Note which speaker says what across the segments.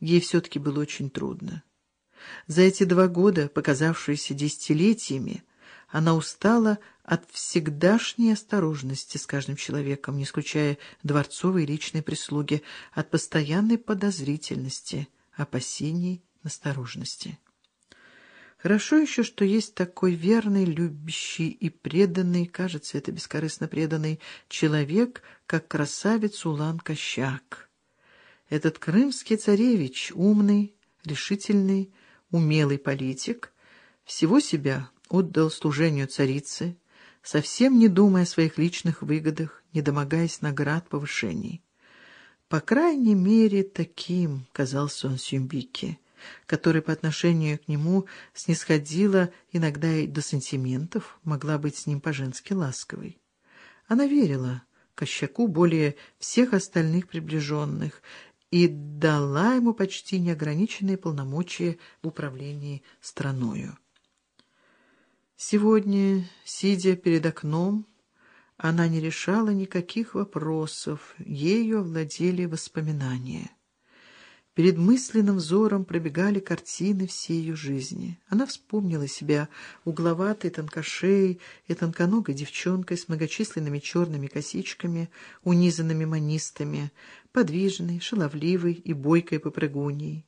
Speaker 1: ей все-таки было очень трудно. За эти два года, показавшиеся десятилетиями, она устала от всегдашней осторожности с каждым человеком, не исключая дворцовой и личной прислуги, от постоянной подозрительности, опасений, насторожности. Хорошо еще, что есть такой верный, любящий и преданный, кажется, это бескорыстно преданный человек, как красавец Улан Кощак. Этот крымский царевич, умный, решительный, умелый политик, всего себя отдал служению царицы, совсем не думая о своих личных выгодах, не домогаясь наград повышений. По крайней мере, таким казался он Сюмбике, который по отношению к нему снисходила иногда и до сантиментов, могла быть с ним по-женски ласковой. Она верила Кощаку более всех остальных приближенных и дала ему почти неограниченные полномочия в управлении страною. Сегодня, сидя перед окном, она не решала никаких вопросов, ею овладели воспоминания. Перед мысленным взором пробегали картины всей ее жизни. Она вспомнила себя угловатой, тонкошеей и тонконогой девчонкой с многочисленными черными косичками, унизанными манистами, подвижной, шаловливой и бойкой попрыгуньей.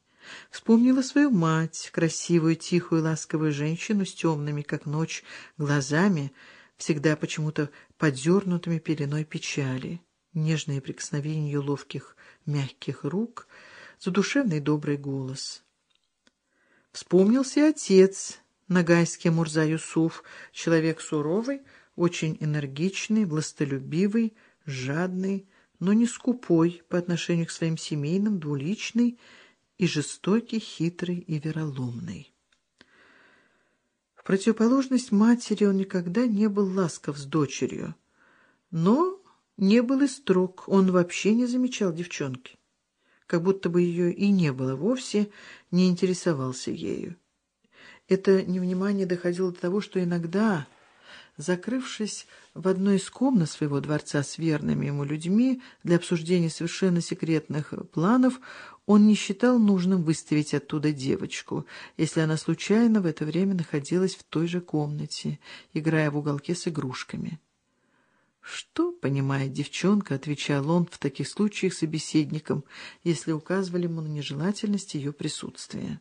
Speaker 1: Вспомнила свою мать, красивую, тихую, ласковую женщину с темными, как ночь, глазами, всегда почему-то подернутыми пеленой печали. Нежные прикосновения ее ловких, мягких рук, задушевный добрый голос. Вспомнился отец, Нагайский Мурза Юсуф, человек суровый, очень энергичный, властолюбивый, жадный, но не скупой по отношению к своим семейным, двуличный, и жестокий, хитрый и вероломный. В противоположность матери он никогда не был ласков с дочерью, но не был и строг, он вообще не замечал девчонки, как будто бы ее и не было вовсе, не интересовался ею. Это невнимание доходило до того, что иногда Закрывшись в одной из комнат своего дворца с верными ему людьми для обсуждения совершенно секретных планов, он не считал нужным выставить оттуда девочку, если она случайно в это время находилась в той же комнате, играя в уголке с игрушками. «Что, — понимает девчонка, — отвечал он в таких случаях собеседникам, если указывали ему на нежелательность ее присутствия.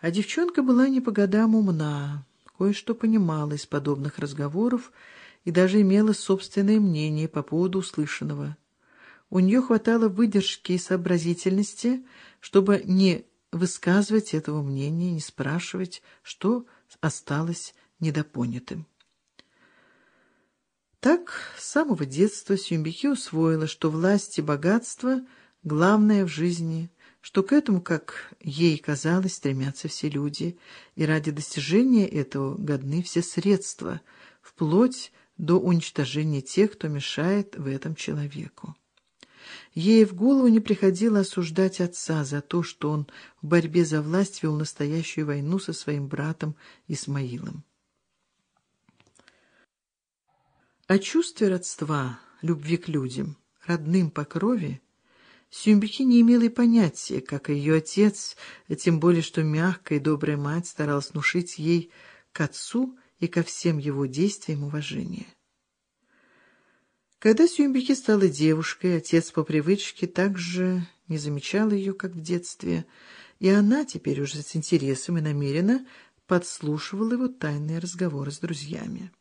Speaker 1: А девчонка была не по годам умна, кое-что понимала из подобных разговоров и даже имела собственное мнение по поводу услышанного. У нее хватало выдержки и сообразительности, чтобы не высказывать этого мнения, не спрашивать, что осталось недопонятым. Так с самого детства Сюмбихи усвоила, что власть и богатство — главное в жизни — что к этому, как ей казалось, стремятся все люди, и ради достижения этого годны все средства, вплоть до уничтожения тех, кто мешает в этом человеку. Ей в голову не приходило осуждать отца за то, что он в борьбе за власть вел настоящую войну со своим братом Исмаилом. О чувстве родства, любви к людям, родным по крови, Сюмбихи не имела и понятия, как и ее отец, тем более что мягкая и добрая мать старалась внушить ей к отцу и ко всем его действиям уважение. Когда Сюмбихи стала девушкой, отец по привычке также не замечал ее, как в детстве, и она теперь уже с интересом и намеренно подслушивала его тайные разговоры с друзьями.